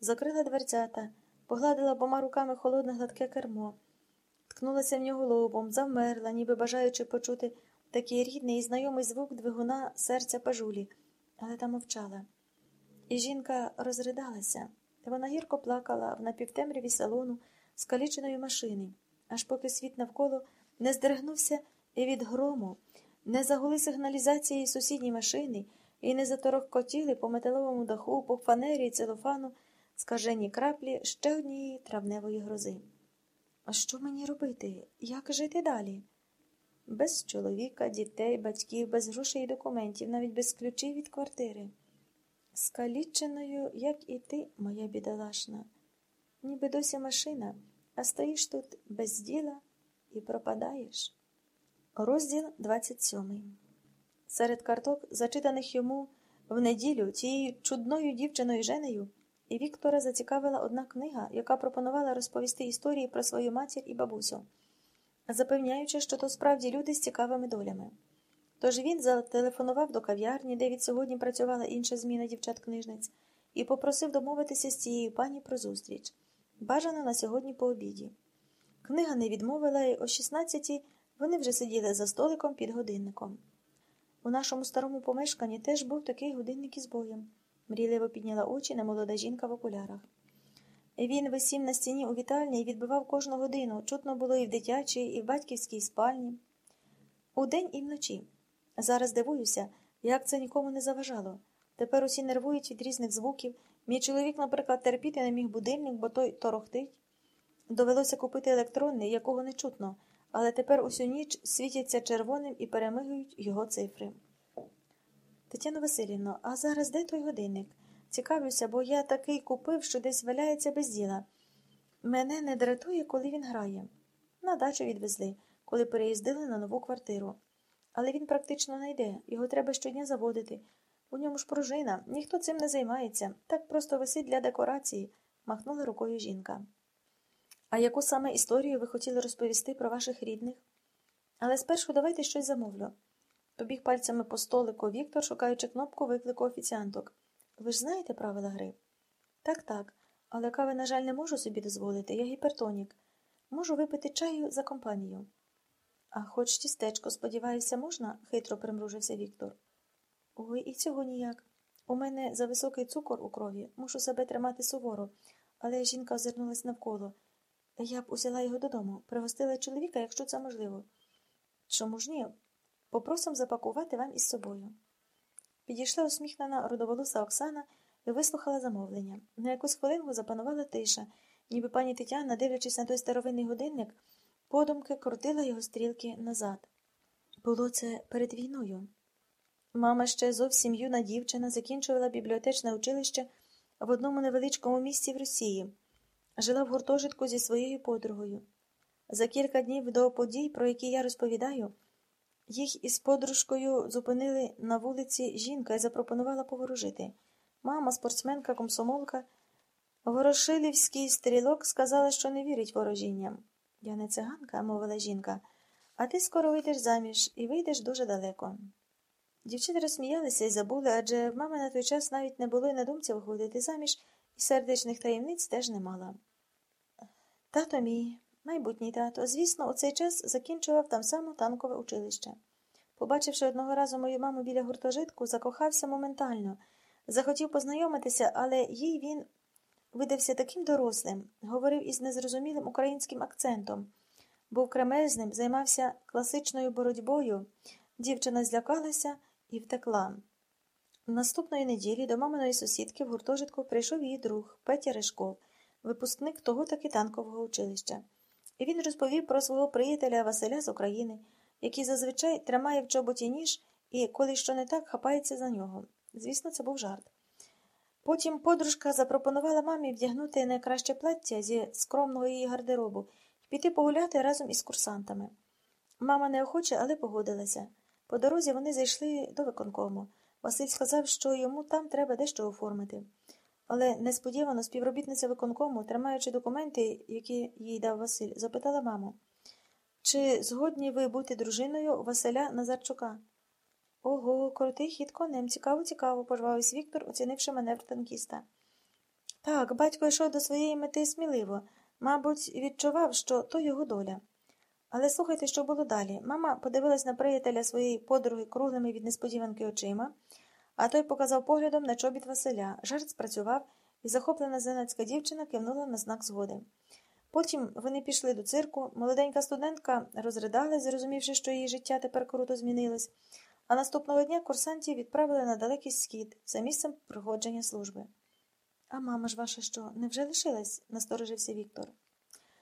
закрила дверцята, погладила обома руками холодне гладке кермо, ткнулася в нього лобом, завмерла, ніби бажаючи почути такий рідний і знайомий звук двигуна серця пажулі, але та мовчала. І жінка розридалася. Вона гірко плакала в напівтемряві салону скаліченої машини, аж поки світ навколо не здригнувся і від грому, не загули сигналізації сусідні машини і не заторохкотіли по металовому даху, по фанері й целофану скажені краплі ще однієї травневої грози. А що мені робити? Як жити далі? Без чоловіка, дітей, батьків, без грошей і документів, навіть без ключів від квартири. Скаліченою, як і ти, моя бідолашна, ніби досі машина, а стоїш тут без діла і пропадаєш. Розділ 27 Серед карток, зачитаних йому в неділю цією чудною дівчиною Женею, і Віктора зацікавила одна книга, яка пропонувала розповісти історії про свою матір і бабусю, запевняючи, що то справді люди з цікавими долями. Тож він зателефонував до кав'ярні, де від сьогодні працювала інша зміна дівчат-книжниць, і попросив домовитися з цією пані про зустріч. Бажано на сьогодні по обіді. Книга не відмовила, і о 16-й вони вже сиділи за столиком під годинником. У нашому старому помешканні теж був такий годинник із боєм. Мрійливо підняла очі на молода жінка в окулярах. Він висів на стіні у вітальні і відбивав кожну годину. Чутно було і в дитячій, і в батьківській спальні. Удень і вночі. Зараз дивуюся, як це нікому не заважало. Тепер усі нервують від різних звуків. Мій чоловік, наприклад, терпіти не міг будильник, бо той торохтить. Довелося купити електронний, якого не чутно, але тепер усю ніч світяться червоним і перемигують його цифри. Тетяно Васильівно, а зараз де той годинник? Цікавлюся, бо я такий купив, що десь валяється без діла. Мене не дратує, коли він грає. На дачу відвезли, коли переїздили на нову квартиру. Але він практично не йде, його треба щодня заводити. У ньому ж пружина, ніхто цим не займається, так просто висить для декорації, махнула рукою жінка. А яку саме історію ви хотіли розповісти про ваших рідних? Але спершу давайте щось замовлю. Побіг пальцями по столику Віктор, шукаючи кнопку виклику офіціанток. Ви ж знаєте правила гри? Так, так, але кави, на жаль, не можу собі дозволити, я гіпертонік. Можу випити чаю за компанію. А хоч тістечко, сподіваюся, можна? хитро примружився Віктор. Ой, і цього ніяк. У мене за високий цукор у крові, мушу себе тримати суворо, але жінка озирнулась навколо. Я б узяла його додому, пригостила чоловіка, якщо це можливо. Чому ж ні? Попросим запакувати вам із собою. Підійшла усміхнена родоволоса Оксана і вислухала замовлення. На якусь хвилинку запанувала тиша, ніби пані Тетяна, дивлячись на той старовинний годинник, подумки крутила його стрілки назад. Було це перед війною. Мама ще зовсім юна дівчина закінчувала бібліотечне училище в одному невеличкому місці в Росії, жила в гуртожитку зі своєю подругою. За кілька днів до подій, про які я розповідаю, їх із подружкою зупинили на вулиці жінка і запропонувала поворожити. Мама, спортсменка, комсомолка, Ворошилівський стрілок сказала, що не вірить ворожінням. Я не циганка, мовила жінка, а ти скоро вийдеш заміж і вийдеш дуже далеко. Дівчата розсміялися і забули, адже мами на той час навіть не було й на думці виходити заміж, і сердечних таємниць теж не мала. Тато мій, майбутній тато, звісно, у цей час закінчував там само танкове училище. Побачивши одного разу мою маму біля гуртожитку, закохався моментально, захотів познайомитися, але їй він видався таким дорослим, говорив із незрозумілим українським акцентом, був кремезним, займався класичною боротьбою. Дівчина злякалася і втекла. Наступної неділі до маминої сусідки в гуртожитку прийшов її друг Петя Ришков, випускник того таки танкового училища. І він розповів про свого приятеля Василя з України, який зазвичай тримає в чоботі ніж і, коли що не так, хапається за нього. Звісно, це був жарт. Потім подружка запропонувала мамі вдягнути найкраще плаття зі скромного її гардеробу і піти погуляти разом із курсантами. Мама неохоче, але погодилася. По дорозі вони зайшли до виконкому. Василь сказав, що йому там треба дещо оформити. Але несподівано співробітниця виконкому, тримаючи документи, які їй дав Василь, запитала маму, чи згодні ви бути дружиною Василя Назарчука? Ого, крутий хід конем, цікаво, цікаво, пожвавився Віктор, оцінивши маневр танкіста. Так, батько йшов до своєї мети сміливо, мабуть, відчував, що то його доля. Але слухайте, що було далі. Мама подивилась на приятеля своєї подруги круглими від несподіванки очима, а той показав поглядом на чобіт Василя. Жарт спрацював, і захоплена зеленецька дівчина кивнула на знак згоди. Потім вони пішли до цирку, молоденька студентка розридалась, зрозумівши, що її життя тепер круто змінилось, а наступного дня курсантів відправили на далекий схід за місцем приходження служби. А мама ж ваша що, невже лишилась? насторожився Віктор.